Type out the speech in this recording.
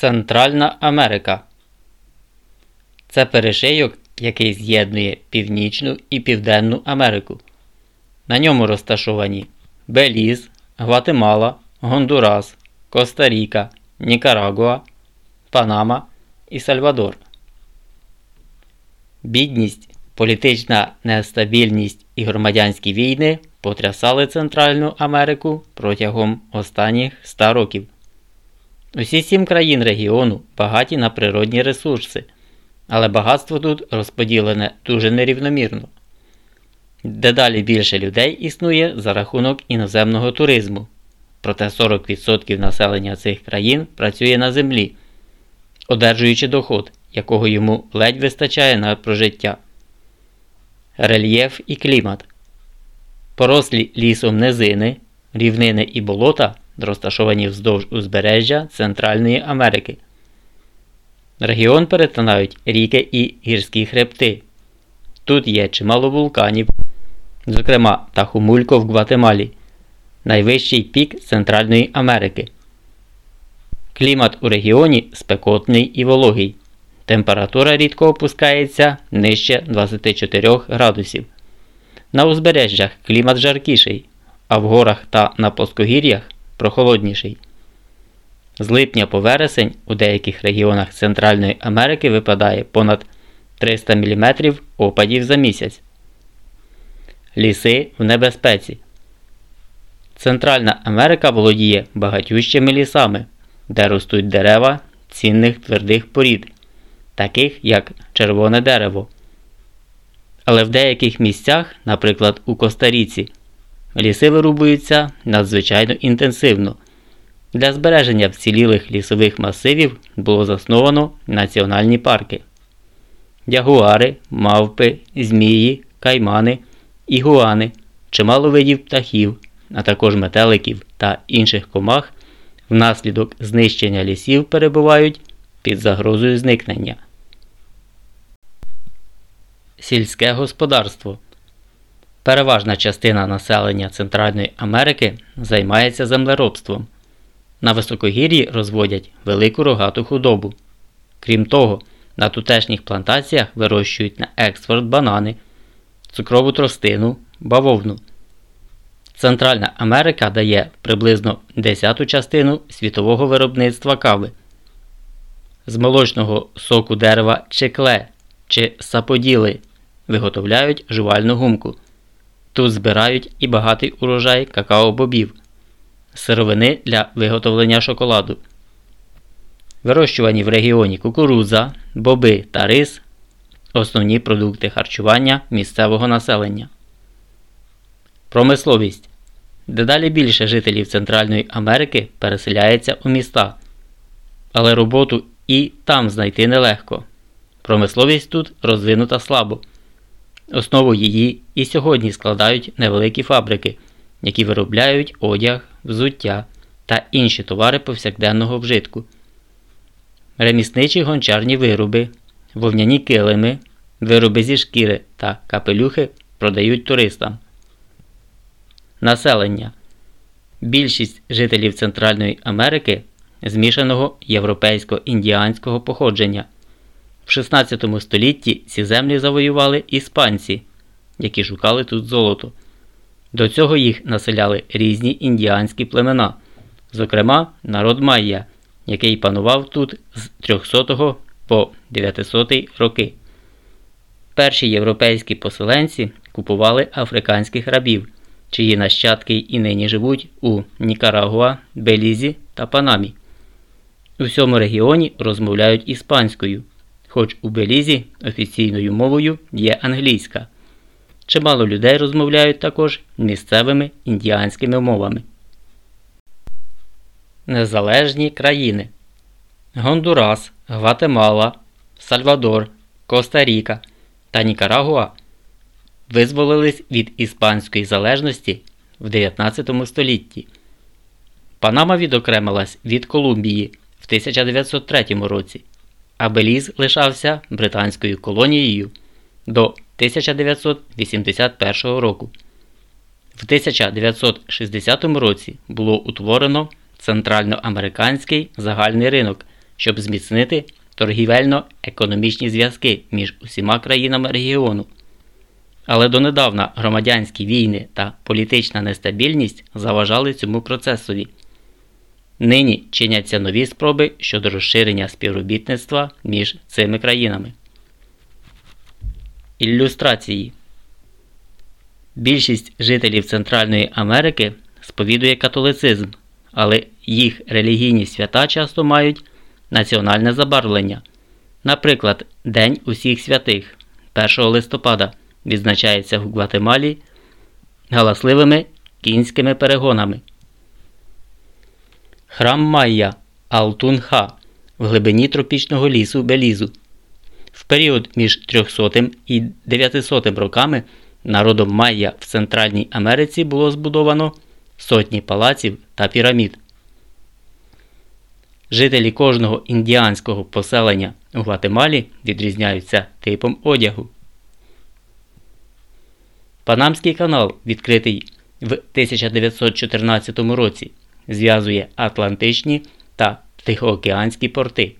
Центральна Америка це перешийок, який з'єднує Північну і Південну Америку. На ньому розташовані Беліз, Гватемала, Гондурас, Коста-Ріка, Нікарагуа, Панама і Сальвадор. Бідність, політична нестабільність і громадянські війни потрясали Центральну Америку протягом останніх 100 років. Усі сім країн регіону багаті на природні ресурси, але багатство тут розподілене дуже нерівномірно. Дедалі більше людей існує за рахунок іноземного туризму, проте 40% населення цих країн працює на землі, одержуючи доход, якого йому ледь вистачає на прожиття. Рельєф і клімат. Порослі лісом низини, рівнини і болота розташовані вздовж узбережжя Центральної Америки. Регіон перетинають ріки і гірські хребти. Тут є чимало вулканів, зокрема Тахумулько в Гватемалі, найвищий пік Центральної Америки. Клімат у регіоні спекотний і вологий. Температура рідко опускається нижче 24 градусів. На узбережжях клімат жаркіший, а в горах та на плоскогір'ях прохолодніший. З липня по вересень у деяких регіонах Центральної Америки випадає понад 300 мм опадів за місяць. Ліси в небезпеці. Центральна Америка володіє багатющими лісами, де ростуть дерева цінних твердих порід, таких як червоне дерево. Але в деяких місцях, наприклад у Коста-Ріці, ліси вирубуються надзвичайно інтенсивно. Для збереження вцілілих лісових масивів було засновано національні парки. Ягуари, мавпи, змії, каймани, ігуани, чимало видів птахів, а також метеликів та інших комах внаслідок знищення лісів перебувають під загрозою зникнення. Сільське господарство Переважна частина населення Центральної Америки займається землеробством. На високогір'ї розводять велику рогату худобу. Крім того, на тутешніх плантаціях вирощують на експорт банани, цукрову тростину, бавовну. Центральна Америка дає приблизно десяту частину світового виробництва кави. З молочного соку дерева чекле чи саподіли виготовляють жувальну гумку. Тут збирають і багатий урожай какао-бобів, сировини для виготовлення шоколаду. Вирощувані в регіоні кукурудза, боби та рис основні продукти харчування місцевого населення. Промисловість. Дедалі більше жителів Центральної Америки переселяється у міста, але роботу і там знайти нелегко. Промисловість тут розвинута слабо. Основу її і сьогодні складають невеликі фабрики, які виробляють одяг, взуття та інші товари повсякденного вжитку. Ремісничі гончарні вироби, вовняні килими, вироби зі шкіри та капелюхи продають туристам. Населення. Більшість жителів Центральної Америки змішаного європейсько-індіанського походження. В 16 столітті ці землі завоювали іспанці, які шукали тут золото. До цього їх населяли різні індіанські племена, зокрема народ Майя, який панував тут з 300 по 900 роки. Перші європейські поселенці купували африканських рабів, чиї нащадки і нині живуть у Нікарагуа, Белізі та Панамі. У всьому регіоні розмовляють іспанською хоч у Белізі офіційною мовою є англійська. Чимало людей розмовляють також місцевими індіанськими мовами. Незалежні країни Гондурас, Гватемала, Сальвадор, Коста-Ріка та Нікарагуа визволились від іспанської залежності в 19 столітті. Панама відокремилась від Колумбії в 1903 році а Беліз лишався британською колонією до 1981 року. В 1960 році було утворено центральноамериканський загальний ринок щоб зміцнити торгівельно-економічні зв'язки між усіма країнами регіону. Але донедавна громадянські війни та політична нестабільність заважали цьому процесові. Нині чиняться нові спроби щодо розширення співробітництва між цими країнами. Ілюстрації Більшість жителів Центральної Америки сповідує католицизм, але їх релігійні свята часто мають національне забарвлення. Наприклад, День усіх святих 1 листопада відзначається в Гватемалі галасливими кінськими перегонами. Храм Майя Алтунха в глибині тропічного лісу Белізу. В період між 300 і 900 роками народом Майя в Центральній Америці було збудовано сотні палаців та пірамід. Жителі кожного індіанського поселення у Гватемалі відрізняються типом одягу. Панамський канал, відкритий в 1914 році, зв'язує Атлантичні та Тихоокеанські порти.